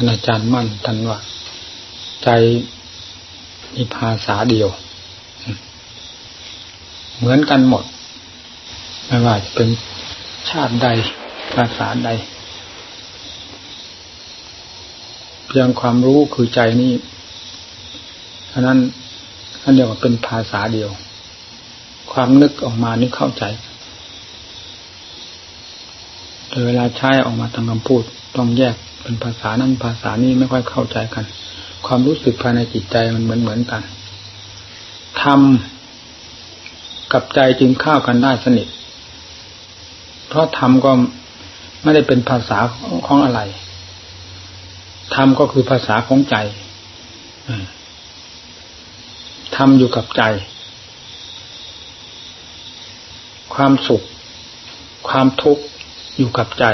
านอาจารย์มั่นท่านว่า ใจมีภาษาเดียว เหมือนกันหมด ไม่ว่าจะเป็นชาติใดภาษาใด เพียงความรู้คือใจนี่อันนั้นอันเดียวกับเป็นภาษาเดียว ความนึกออกมานี่เข้าใจแต่เวลาใช้ออกมาทางคำพูดต้องแยก เป็นภาษานั้นภาษานี้ไม่ค่อยเข้าใจกัน ความรู้สึกภายในจิตใจมันเหมือนเหมือนกันทำกับใจจึงเข้ากันได้สนิท เพราะธรรมก็ไม่ได้เป็นภาษาของอะไรธรรมก็คือภาษาของใจธรรมอยู่กับใจ ความสุข ความทุกข์อยู่กับใจ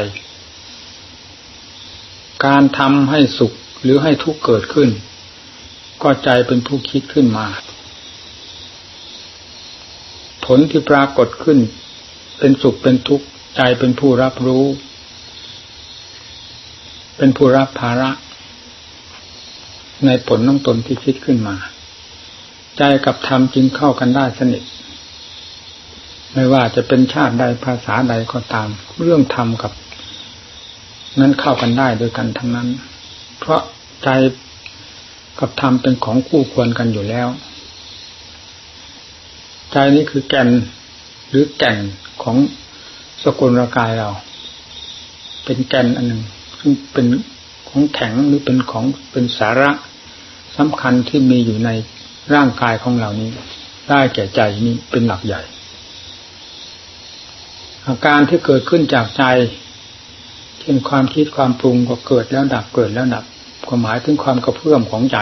การทำให้สุขหรือให้ทุกข์เกิดขึ้น ก็ใจเป็นผู้คิดขึ้นมา ผลที่ปรากฏขึ้น เป็นสุขเป็นทุกข์ใจเป็นผู้รับรู้ เป็นผู้รับภาระ ในผลน้องตนที่คิดขึ้นมา ใจกับธรรมจึงเข้ากันได้สนิทไม่ว่าจะเป็นชาติใดภาษาใดก็ตาม เรื่องธรรมกับ นั้นเข้ากันได้โดยกันทั้งนั้น เพราะใจกับธรรมเป็นของคู่ควรกันอยู่แล้ว ใจนี้คือแก่นหรือแก่นของสกุลร่างกายเรา เป็นแก่นอันหนึ่งซึ่งเป็นของแข็งหรือเป็นของเป็นสาระสำคัญที่มีอยู่ในร่างกายของเรานี้ ได้แก่ใจนี้เป็นหลักใหญ่ อาการที่เกิดขึ้นจากใจ เช่นความคิดความปรุงก็เกิดแล้วดับเกิดแล้วดับก็หมายถึงความกระเพื่อมของใจ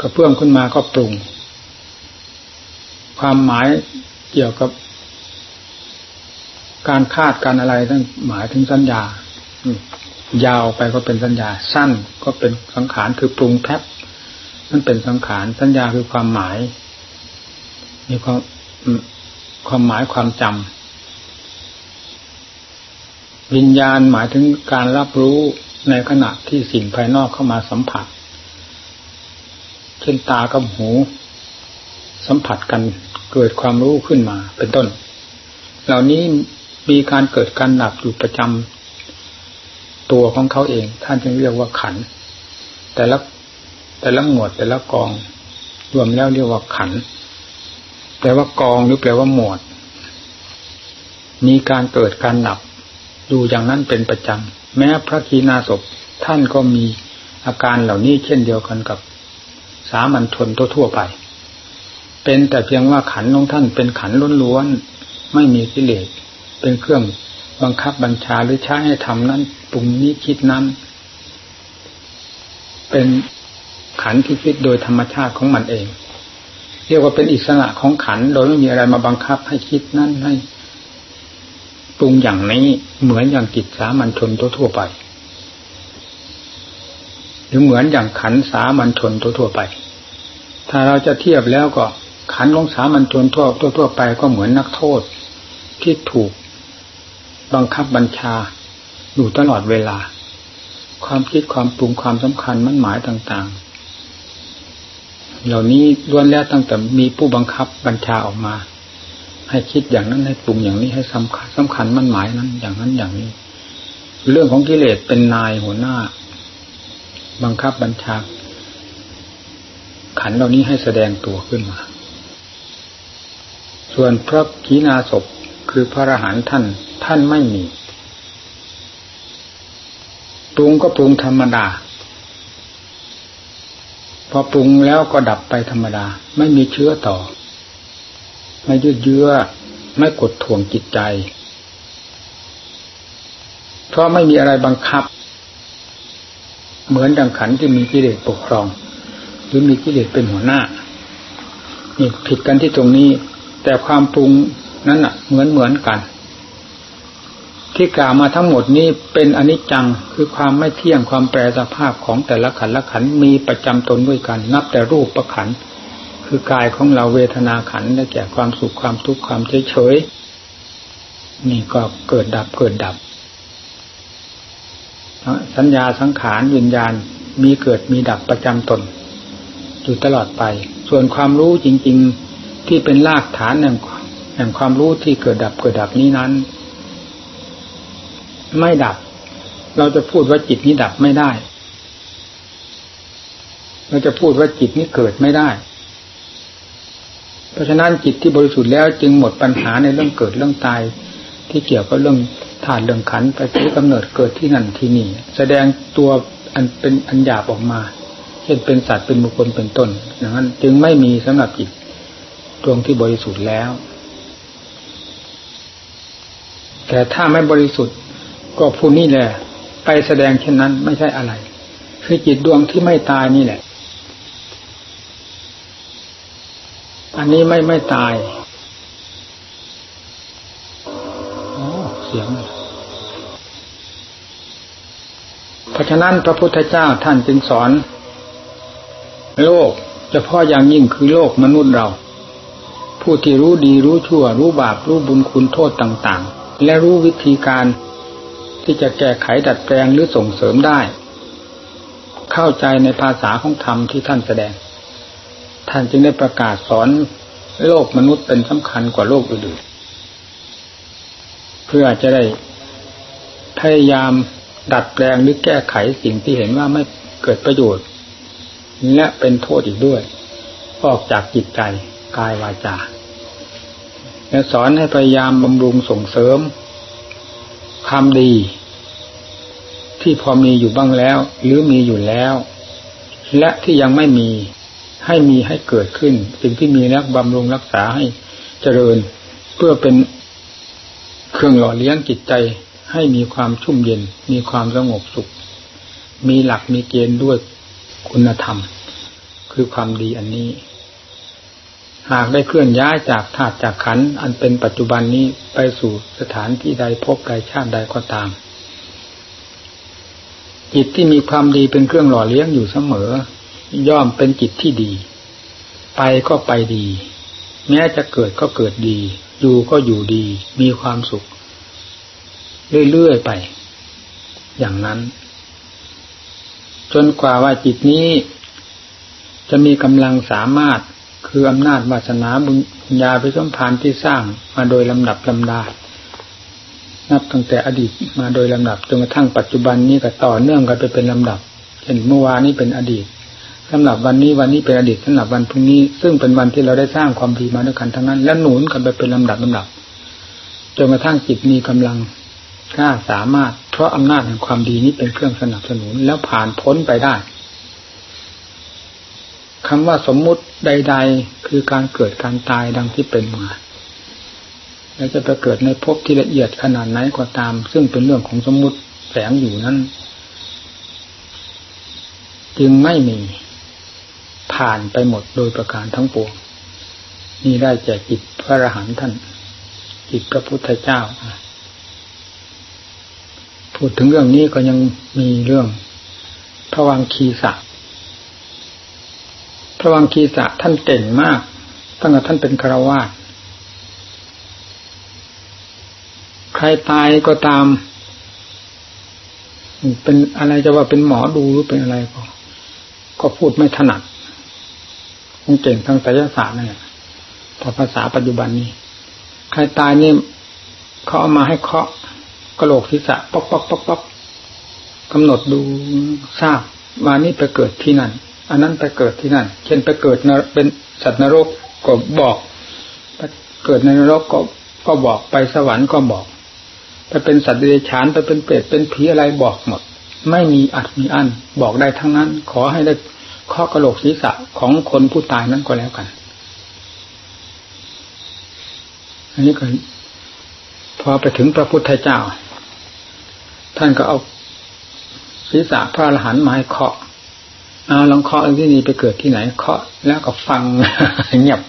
กระเพื่อมขึ้นมาก็ปรุง ความหมายเกี่ยวกับ การคาดการอะไรทั้งหมายถึงสัญญายาวไปก็เป็นสัญญา สั้นก็เป็นสังขารคือปรุงแทบนั่นเป็นสังขารสัญญาคือความหมาย มีความความหมายความจำ วิญญาณหมายถึงการรับรู้ในขณะที่สิ่งภายนอกเข้ามาสัมผัส เช่นตากับหู สัมผัสกันเกิดความรู้ขึ้นมา เป็นต้น เหล่านี้มีการเกิดการหนับอยู่ประจำตัวของเขาเอง ท่านจึงเรียกว่าขัน แต่ละแต่ละหมวดแต่ละกอง รวมแล้วเรียกว่าขันแปลว่ากองหรือแปลว่าหมวด มีการเกิดการดับ ดูอย่างนั้นเป็นประจำแม้พระคีนาศพท่านก็มีอาการเหล่านี้เช่นเดียวกันกับสามัญชนทั่วไป เป็นแต่เพียงว่าขันของท่านเป็นขันล้วนๆไม่มีกิเลสเป็นเครื่องบังคับบัญชาหรือใช้ให้ทำนั้นปรุงนี้คิดนั้น เป็นขันที่คิดโดยธรรมชาติของมันเอง เรียกว่าเป็นอิสระของขันโดยไม่มีอะไรมาบังคับให้คิดนั่นให้ ปรุงอย่างนี้เหมือนอย่างกิจสามัญชนทั่วไป หรือเหมือนอย่างขันสามัญชนทั่วไป ถ้าเราจะเทียบแล้วก็ขันของสามัญชนทั่วทั่วไปก็เหมือนนักโทษ ที่ถูกบังคับบัญชาอยู่ตลอดเวลา ความคิดความปรุงความสำคัญมั่นหมายต่างๆ เหล่านี้ล้วนแล้วตั้งแต่มีผู้บังคับบัญชาออกมา ให้คิดอย่างนั้นให้ปรุงอย่างนี้ให้สำคัญสำคัญมันหมายนั้น อย่างนั้นอย่างนี้ เรื่องของกิเลสเป็นนายหัวหน้า บังคับบัญชา ขันเหล่านี้ให้แสดงตัวขึ้นมา ส่วนพระขีณาศพคือพระอรหันต์ท่าน ท่านไม่มีปรุงก็ปรุงธรรมดา พอปรุงแล้วก็ดับไปธรรมดา ไม่มีเชื้อต่อ ไม่ยืดเยื้อไม่กดถ่วงจิตใจ เพราะไม่มีอะไรบังคับ เหมือนดังขันที่มีกิเลสปกครอง หรือมีกิเลสเป็นหัวหน้านี่ผิดกันที่ตรงนี้ แต่ความปรุงนั้นอะ เหมือนเหมือนกัน ที่กล่าวมาทั้งหมดนี้เป็นอนิจจังคือความไม่เที่ยงความแปรสภาพของแต่ละขันละขันมีประจำตนด้วยกัน นับแต่รูปประขัน คือกายของเราเวทนาขันได้แก่ความสุขความทุกข์ความเฉยเฉยนี่ก็เกิดดับเกิดดับ สัญญาสังขารวิญญาณมีเกิดมีดับประจำตน อยู่ตลอดไป ส่วนความรู้จริง ๆที่เป็นรากฐานแห่งแห่งความรู้ที่เกิดดับเกิดดับนี้นั้น ไม่ดับ เราจะพูดว่าจิตนี้ดับไม่ได้ เราจะพูดว่าจิตนี้เกิดไม่ได้ เพราะฉะนั้นจิตที่บริสุทธิ์แล้วจึงหมดปัญหาในเรื่องเกิดเรื่องตาย ที่เกี่ยวกับเรื่องธาตุเรื่องขันไปที่กำเนิดเกิดที่นั่นที่นี่ แสดงตัวอันเป็นอันหยาบออกมาเช่นเป็นสัตว์เป็นบุคคลเป็นต้นอย่างนั้น จึงไม่มีสำหรับจิตดวงที่บริสุทธิ์แล้ว แต่ถ้าไม่บริสุทธิ์ ก็ผู้นี้แหละ ไปแสดงเช่นนั้นไม่ใช่อะไร คือจิตดวงที่ไม่ตายนี่แหละ อันนี้ไม่ไม่ตายเสียง เพราะฉะนั้นพระพุทธเจ้าท่านจึงสอน โลกเฉพาะอย่างยิ่งคือโลกมนุษย์เรา ผู้ที่รู้ดีรู้ชั่ว รู้บาป รู้บุญคุณโทษต่าง ๆ และรู้วิธีการที่จะแก้ไขดัดแปลงหรือส่งเสริมได้ เข้าใจในภาษาของธรรมที่ท่านแสดง ท่านจึงได้ประกาศสอนโลกมนุษย์เป็นสำคัญกว่าโลกอื่นๆเพื่อจะได้พยายามดัดแปลงหรือแก้ไขสิ่งที่เห็นว่าไม่เกิดประโยชน์ และเป็นโทษอีกด้วย ออกจากจิตใจกายวาจาและสอนให้พยายามบำรุงส่งเสริมความดี ที่พอมีอยู่บ้างแล้ว หรือมีอยู่แล้ว และที่ยังไม่มี ให้มีให้เกิดขึ้น สิ่งที่มีแล้วบำรุงรักษาให้เจริญ เพื่อเป็นเครื่องหล่อเลี้ยงจิตใจให้มีความชุ่มเย็น มีความสงบสุข มีหลักมีเกณฑ์ด้วยคุณธรรม คือความดีอันนี้ หากได้เคลื่อนย้ายจากธาตุจากขันอันเป็นปัจจุบันนี้ไปสู่สถานที่ใดพบใดชาติใดก็ตามจิตที่มีความดีเป็นเครื่องหล่อเลี้ยงอยู่เสมอ ย่อมเป็นจิตที่ดี ไปก็ไปดี แม้จะเกิดก็เกิดดี อยู่ก็อยู่ดี มีความสุข เรื่อยๆไป อย่างนั้น จนกว่าว่าจิตนี้ จะมีกำลังสามารถคืออำนาจวาสนาบุญญาไปสมพานที่สร้างมาโดยลำดับลำดา นับตั้งแต่อดีตมาโดยลำดับจนกระทั่งปัจจุบันนี้ก็ต่อเนื่องกันไปเป็นลำดับเช่นเมื่อวานนี้เป็นอดีต สำหรับวันนี้วันนี้เป็นอดีตสำหรับวันพรุ่งนี้ ซึ่งเป็นวันที่เราได้สร้างความดีมาด้วยกันทั้งนั้น และหนุนกันไปเป็นลำดับลำดับจนกระทั่งจิตมีกำลังกล้าสามารถ เพราะอำนาจแห่งความดีนี้เป็นเครื่องสนับสนุนแล้วผ่านพ้นไปได้คำว่าสมมุติใด ๆ คือการเกิดการตายดังที่เป็นมาแล้วจะไปเกิดในภพที่ละเอียดขนาดไหนก็ตาม ซึ่งเป็นเรื่องของสมมุติแฝงอยู่นั้น จึงไม่มี ผ่านไปหมดโดยประการทั้งปวงนี่ได้แก่จิตพระอรหันต์ท่าน จิตพระพุทธเจ้าพูดถึงเรื่องนี้ก็ยังมีเรื่องพระวังคีสะพระวังคีสะท่านเก่งมาก ตั้งแต่ท่านเป็นคารวาสใครตายก็ตาม เป็นอะไรจะว่าเป็นหมอดูหรือเป็นอะไรก็ ก็พูดไม่ถนัด คงเก่งทางไสยศาสตร์นั่นแหละพอภาษาปัจจุบันนี้ ใครตายนี่เขาเอามาให้เคาะกระโหลกศีรษะป๊อกป๊อกป๊อกป๊อกกำหนดดูทราบว่านี่ไปเกิดที่นั่น อันนั้นไปเกิดที่นั่น เช่นไปเกิดเป็นสัตว์นรกก็บอกไปเกิดในนรกก็ก็บอกไปสวรรค์ก็บอกไปเป็นสัตว์เดรัจฉานไปเป็นเปรตเป็นผีอะไรบอกหมด ไม่มีอัดมีอั้นบอกได้ทั้งนั้น ขอให้ได้ ข้อกระโหลกศีรษะของคนผู้ตายนั้นก็แล้วกัน อันนี้ก็พอไปถึงพระพุทธเจ้า ท่านก็เอาศีรษะพระอรหันต์มาให้เคาะเอาลองเคาะที่นี่ไปเกิดที่ไหน เคาะแล้วก็ฟังเงียบ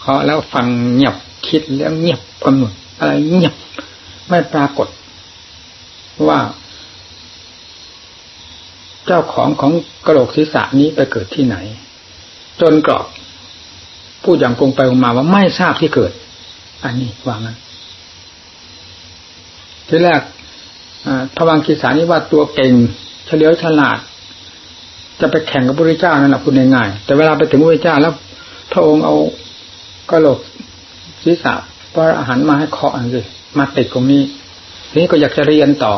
เคาะแล้วฟังเงียบคิดแล้วเงียบกำหนดอะไรเงียบไม่ปรากฏ ว่า เจ้าของของกระโหลกศีรษะนี้ไปเกิดที่ไหน จนกรอบพูดอย่างกงไปงมาว่าไม่ทราบที่เกิด อันนี้ว่างั้นทีแรกพระวังคีสานี่ว่าตัวเก่งเฉลียวฉลาด จะไปแข่งกับพระเจ้านั่นแหละคุณง่ายๆแต่เวลาไปถึงพระเจ้าแล้ว พระองค์เอากระโหลกศีรษะพระอาหารมาให้เคาะอันสิมาติดตรงนี้นี้ก็อยากจะเรียนต่อ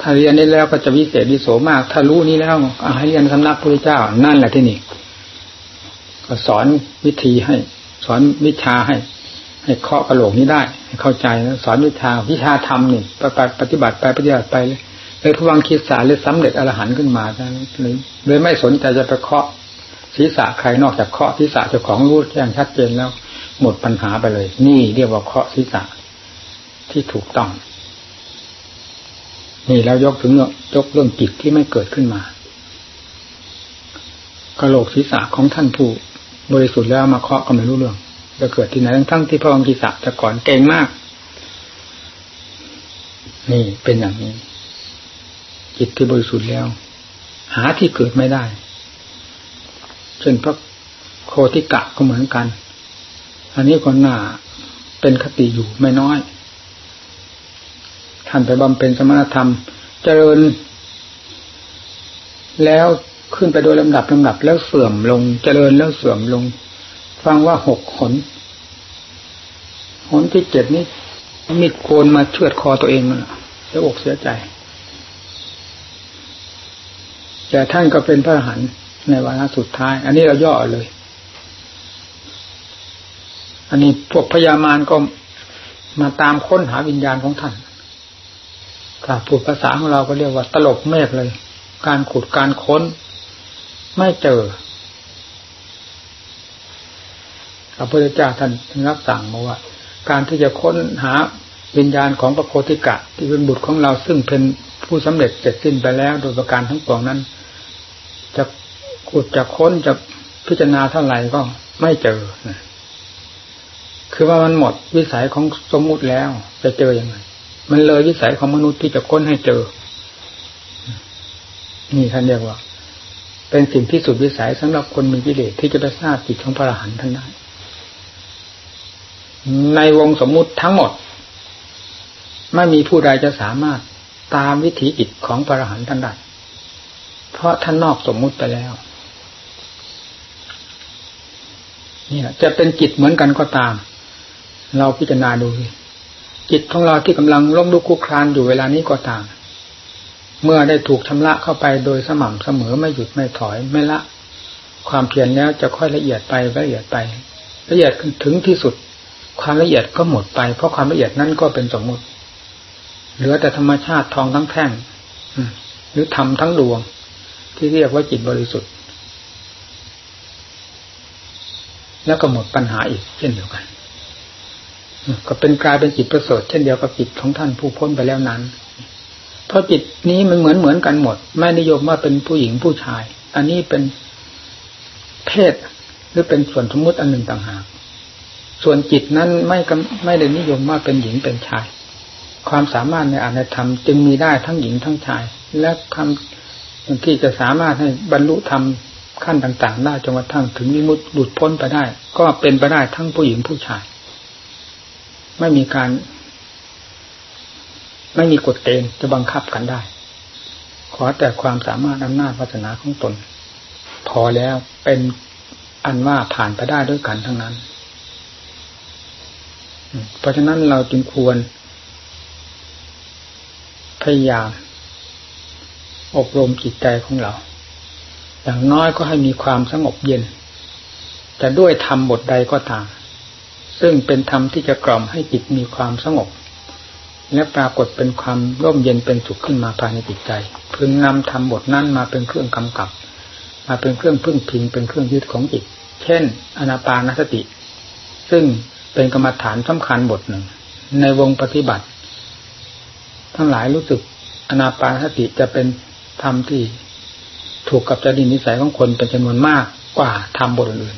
ถ้าเรียนได้แล้วก็จะวิเศษวิโสมาก ถ้ารู้นี้แล้วให้เรียนสำนักพระเจ้า นั่นแหละที่นี่ก็สอนวิธีให้ สอนวิชาให้ ให้เคาะกระโหลกนี้ได้ให้เข้าใจสอนวิชาวิชาธรรมนี่ไปปฏิบัติไปปฏิบัติไปเลยเลยพวังคิดสาเลยสำเร็จอรหันต์ขึ้นมาเลยเลยไม่สนใจจะไปเคาะศีรษะใครนอกจากเคาะศีรษะเจ้าของรู้แจ้งชัดเจนแล้ว หมดปัญหาไปเลย นี่เรียกว่าเคาะศีรษะที่ถูกต้อง นี่แล้วยกถึงยกเรื่องจิตที่ไม่เกิดขึ้นมากระโหลกศีรษะของท่านผู้บริสุทธิ์แล้วมาเคาะก็ไม่รู้เรื่อง จะเกิดที่ไหนทั้งที่พระองค์กิสะแต่ก่อนเก่งมาก นี่เป็นอย่างนี้ จิตที่บริสุทธิ์แล้ว หาที่เกิดไม่ได้ เช่นพระโคติกะก็เหมือนกัน อันนี้ก็น่าเป็นคติอยู่ไม่น้อย ท่านไปบำเพ็ญสมณธรรม เจริญ แล้วขึ้นไปโดยลำดับลำดับแล้วเสื่อมลง เจริญแล้วเสื่อมลง ฟังว่าหกหนหนที่เจ็ดนี้มิดโกนมาเชือดคอตัวเองมันเสียอกเสียใจ แต่ท่านก็เป็นพระอรหันต์ในวาระสุดท้าย อันนี้เราย่อเลย อันนี้พวกพญามารก็มาตามค้นหาวิญญาณของท่าน ถ้าพูดภาษาของเราก็เรียกว่าตลบเมฆเลย การขุดการค้น ไม่เจอพระพุทธเจ้าท่านรับสั่งมาว่า การที่จะค้นหาวิญญาณของพระโคติกะ ที่เป็นบุตรของเราซึ่งเป็นผู้สำเร็จเสร็จสิ้นไปแล้ว โดยประการทั้งปวงนั้น จะขุดจะค้นจะพิจารณาเท่าไหร่ก็ไม่เจอ คือว่ามันหมดวิสัยของสมมุติแล้ว จะเจออยังไง มันเลยวิสัยของมนุษย์ที่จะค้นให้เจอ นี่ท่านเรียกว่า เป็นสิ่งที่สุดวิสัยสำหรับคนมีกิเลสที่จะไปทราบจิตของพระอรหันต์ท่านได้ในวงสมมุติทั้งหมด ไม่มีผู้ใดจะสามารถตามวิถีจิตของพระอรหันต์ท่านได้เพราะท่านนอกสมมุติไปแล้วเนี่ยจะเป็นจิตเหมือนกันก็ตาม เราพิจารณาดู จิตของเราที่กำลังล้มลุกคุกคลานอยู่เวลานี้ก็ต่ามเมื่อได้ถูกชำระเข้าไปโดยสม่ำเสมอไม่หยุดไม่ถอยไม่ละ ความเพียรแล้วจะค่อยละเอียดไปละเอียดไป ละเอียดถึงที่สุด ความละเอียดก็หมดไป เพราะความละเอียดนั้นก็เป็นสมมติ เหลือแต่ธรรมชาติทองทั้งแท่งหรือธรรมทั้งดวง ที่เรียกว่าจิตบริสุทธิ์ แล้วก็หมดปัญหาอีกเช่นเดียวกัน ก็เป็นกลายเป็นจิตประเสริฐเช่นเดียวกับจิตของท่านผู้พ้นไปแล้วนั้น เพราะจิตนี้มันเหมือนเหมือนกันหมด ไม่นิยมว่าเป็นผู้หญิงผู้ชาย อันนี้เป็นเพศหรือเป็นส่วนสมมติอันหนึ่งต่างหาก ส่วนจิตนั้นไม่ไม่ได้นิยมว่าเป็นหญิงเป็นชาย ความสามารถในอานธรรม จึงมีได้ทั้งหญิงทั้งชาย และคำที่จะสามารถให้บรรลุธรรมขั้นต่าง ๆ ได้จนกระทั่งถึงวิมุตติหลุดพ้นไปได้ ก็เป็นไปได้ทั้งผู้หญิงผู้ชาย ไม่มีการ ไม่มีกฎเกณฑ์จะบังคับกันได้ ขอแต่ความสามารถอำนาจวาสนาของตน พอแล้วเป็นอันว่าผ่านไปได้ด้วยกันทั้งนั้น เพราะฉะนั้นเราจึงควร พยายาม อบรมจิตใจของเรา อย่างน้อยก็ให้มีความสงบเย็นแต่ด้วยธรรมบทใดก็ตาม ซึ่งเป็นธรรมที่จะกล่อมให้จิตมีความสงบ และปรากฏเป็นความร่มเย็นเป็นสุขขึ้นมาภายในจิตใจ พึงนำธรรมบทนั้นมาเป็นเครื่องกำกับ มาเป็นเครื่องพึ่งพิงเป็นเครื่องยึดของจิต เช่น อนาปานสติ ซึ่งเป็นกรรมฐานสำคัญบทหนึ่ง ในวงปฏิบัติ ทั้งหลายรู้สึกอนาปานสติจะเป็นธรรมที่ถูกกับจริตนิสัยของคนเป็นจำนวนมากกว่าธรรมบทอื่น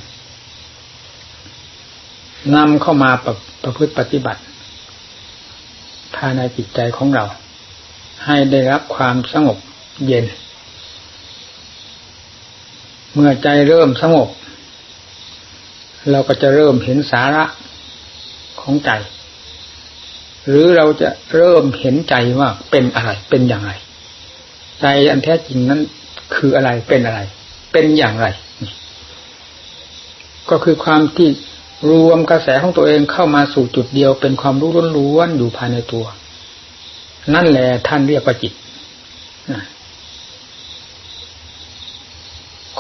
นำเข้ามาประประพฤติปฏิบัติ ภายในจิตใจของเรา ให้ได้รับความสงบเย็น เมื่อใจเริ่มสงบ เราก็จะเริ่มเห็นสาระของใจ หรือเราจะเริ่มเห็นใจว่าเป็นอะไรเป็นอย่างไร ใจอันแท้จริงนั้นคืออะไรเป็นอะไร เป็นอย่างไร ก็คือความที่ รวมกระแสของตัวเองเข้ามาสู่จุดเดียวเป็นความรู้ล้วนๆอยู่ภายในตัว นั่นแหละท่านเรียกว่าจิต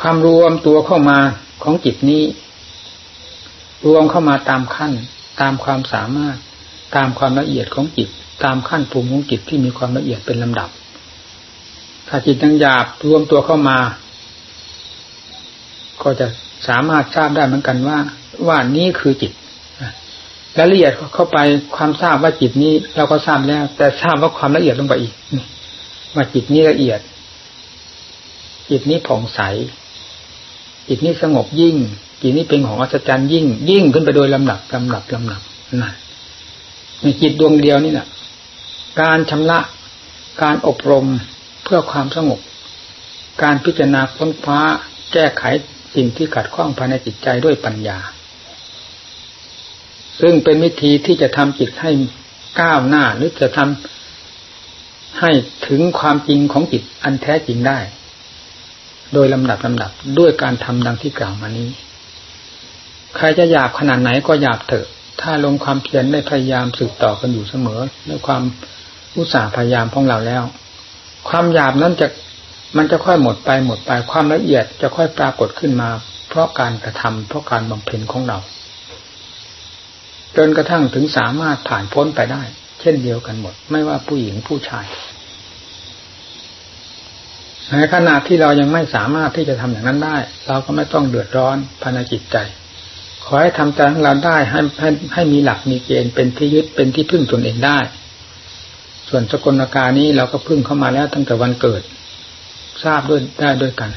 ความรวมตัวเข้ามาของจิตนี้ รวมเข้ามาตามขั้น ตามความสามารถ ตามความละเอียดของจิต ตามขั้นภูมิของจิตที่มีความละเอียดเป็นลำดับ ถ้าจิตยังหยาบรวมตัวเข้ามา ก็จะสามารถทราบได้เหมือนกันว่า ว่านี้คือจิตและเอียดเข้าไปความทราบว่าจิตนี้เราก็ทราบแล้ว แต่ทราบว่าความละเอียดลงไปอีกว่าจิตนี้ละเอียด จิตนี้ผ่องใส จิตนี้สงบยิ่ง จิตนี้เป็นของอัศจรรย์ยิ่ง ยิ่งขึ้นไปโดยลำดับลำดับลำดับนั่นในจิตดวงเดียวนี่แหละการชำระการอบรมเพื่อความสงบ การพิจารณาค้นคว้าแก้ไขสิ่งที่ขัดข้องภายในจิตใจด้วยปัญญา ซึ่งเป็นวิธีที่จะทำจิตให้ก้าวหน้าหรือจะทำให้ถึงความจริงของจิตอันแท้จริงได้ โดยลำดับลำดับด้วยการทำดังที่กล่าวมานี้ ใครจะหยาบขนาดไหนก็หยาบเถอะ ถ้าลงความเพียรได้พยายามสืบต่อกันอยู่เสมอด้วยความอุตสาห์พยายามของเราแล้ว ความหยาบนั้นจะมันจะค่อยหมดไปหมดไปความละเอียดจะค่อยปรากฏขึ้นมา เพราะการกระทำเพราะการบำเพ็ญของเรา จนกระทั่งถึงสามารถผ่านพ้นไปได้ เช่นเดียวกันหมด ไม่ว่าผู้หญิงผู้ชายในขณะที่เรายังไม่สามารถที่จะทำอย่างนั้นได้ เราก็ไม่ต้องเดือดร้อนภายในจิตใจ ขอให้ทำใจของเราได้ให้ให้ให้มีหลักมีเกณฑ์เป็นที่ยึดเป็นที่พึ่งตนเองได้ ส่วนสกลนาการนี้เราก็พึ่งเข้ามาแล้วตั้งแต่วันเกิด ทราบด้วยได้ด้วยกัน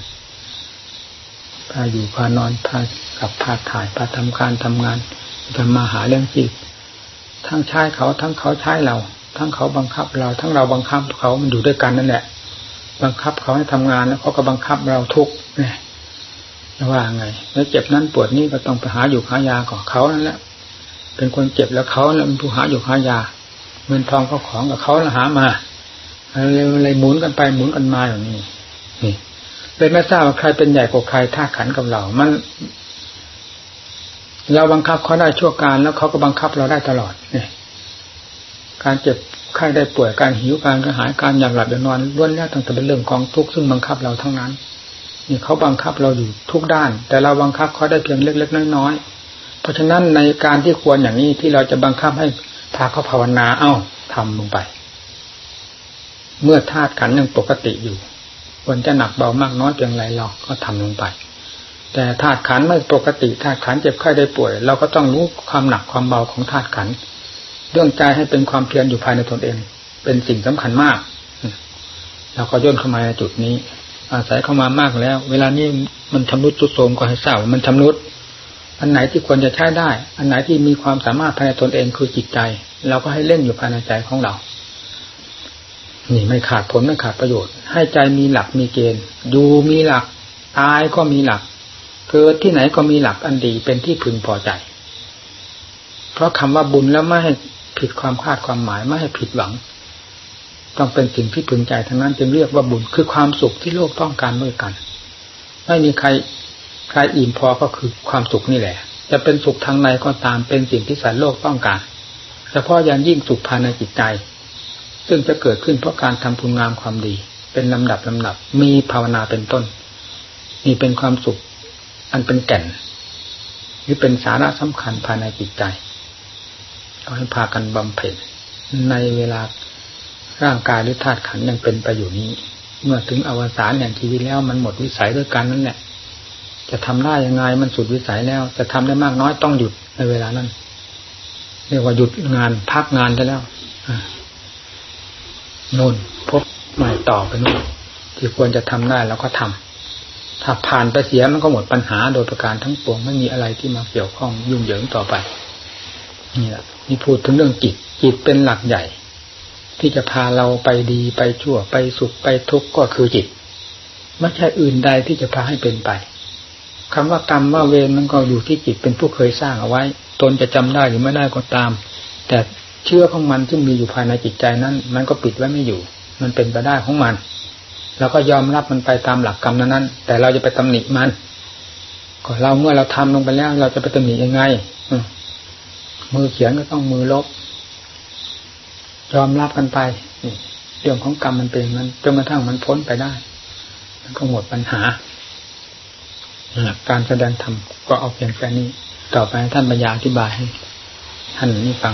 พาอยู่พานอนพากับพาถ่ายพาทำการทำงาน ทำมาหาเรื่องจิตทั้งใช้เขาทั้งเขาใช้เรา ทั้งเขาบังคับเรา ทั้งเราบังคับเขามันอยู่ด้วยกันนั่นแหละ บังคับเขาให้ทำงานแล้วเขาก็บังคับเราทุกเนี่ยว่าไง แล้วเจ็บนั้นปวดนี่ก็ต้องไปหาอยู่หายาของเขานั่นแหละเป็นคนเจ็บแล้วเขาเนี่ยเป็นผู้หาอยู่หายา เงินทองเขาของกับเขาแล้วหามาอะไรอะไรหมุนกันไปหมุนกันมาอย่างนี้นี่เลยไม่ทราบว่าใครเป็นใหญ่กว่าใครท่าขันกับเรา มัน เราบังคับเขาได้ชั่วการแล้วเขาก็บังคับเราได้ตลอดเนี่ยการเจ็บไข้ได้ป่วยการหิวการกระหายการอยากหลับอยากนอนล้วนแล้วตั้งแต่เป็นเรื่องของทุกข์ซึ่งบังคับเราทั้งนั้นนี่เขาบังคับเราอยู่ทุกด้าน แต่เราบังคับเขาได้เพียงเล็กๆน้อยๆเพราะฉะนั้นในการที่ควรอย่างนี้ที่เราจะบังคับให้พาเขาภาวนาเอ้าทำลงไป เมื่อธาตุขันยังปกติอยู่ควรจะหนักเบามากน้อยเพียงไรเราก็ทำลงไป แต่ธาตุขันไม่ปกติธาตุขันเจ็บไข้ได้ป่วย เราก็ต้องรู้ความหนักความเบาของธาตุขันเรื่องใจให้เป็นความเพียรอยู่ภายในตนเอง เป็นสิ่งสำคัญมากเราก็ย่นเข้ามาในจุดนี้ อาศัยเข้ามามากแล้ว เวลานี้มันชำรุดจุดโทมก็ให้ทราบมันชำรุดอันไหนที่ควรจะใช้ได้ อันไหนที่มีความสามารถภายในตนเองคือจิตใจ เราก็ให้เล่นอยู่ภายในใจของเรา นี่ไม่ขาดผลไม่ขาดประโยชน์ ให้ใจมีหลักมีเกณฑ์ ดูมีหลัก ตายก็มีหลัก เกิดที่ไหนก็มีหลักอันดีเป็นที่พึงพอใจ เพราะคำว่าบุญแล้วไม่ให้ผิดความคาดความหมายไม่ให้ผิดหวัง ต้องเป็นสิ่งที่พึงใจทั้งนั้นจึงเรียกว่าบุญคือความสุขที่โลกต้องการด้วยกัน ไม่มีใครใครอิ่มพอก็คือความสุขนี่แหละ จะเป็นสุขทางในก็ตามเป็นสิ่งที่สารโลกต้องการเฉพาะอย่างยิ่งสุขภายในจิตใจ ซึ่งจะเกิดขึ้นเพราะการทำคุณงามความดี เป็นลำดับลำดับมีภาวนาเป็นต้นนี่เป็นความสุข อันเป็นแก่นหรือเป็นสาระสำคัญภายในจิตใจก็ให้พากันบำเพ็ญในเวลาร่างกายหรือธาตุขันยังเป็นไปอยู่นี้ เมื่อถึงอวสานแห่งชีวิตแล้วมันหมดวิสัยด้วยกันนั่นแหละจะทำได้ยังไงมันสุดวิสัยแล้ว จะทำได้มากน้อยต้องหยุดในเวลานั้นเรียกว่าหยุดงานพักงานได้แล้วนู่นพบใหม่ต่อไปนู่นที่ควรจะทำได้แล้วก็ทำ ถ้าผ่านไปเสียมันก็หมดปัญหาโดยประการทั้งปวงไม่มีอะไรที่มาเกี่ยวข้องยุ่งเหยิงต่อไปนี่แหละนี่พูดถึงเรื่องจิตจิตเป็นหลักใหญ่ ที่จะพาเราไปดีไปชั่วไปสุขไปทุกข์ก็คือจิต ไม่ใช่อื่นใดที่จะพาให้เป็นไปคำว่ากรรมว่าเวรมันก็อยู่ที่จิตเป็นผู้เคยสร้างเอาไว้ ตนจะจำได้หรือไม่ได้ก็ตาม แต่เชื่อของมันซึ่งมีอยู่ภายในจิตใจนั้น มันก็ปิดไว้ไม่อยู่ มันเป็นไปได้ของมัน เราก็ยอมรับมันไปตามหลักกรรมนั้นแต่เราจะไปตำหนิมันก็เราเมื่อเราทำลงไปแล้ว เราจะไปตำหนิยังไงมือเขียนก็ต้องมือลบ ยอมรับกันไปเรื่องของกรรมมันเป็นมันจนกระทั่งมันพ้นไปได้ มันก็หมดปัญหาการแสดงธรรมก็เอาเพียงแค่นี้ ต่อไปท่านปัญญาอธิบายให้ท่านนี้ฟัง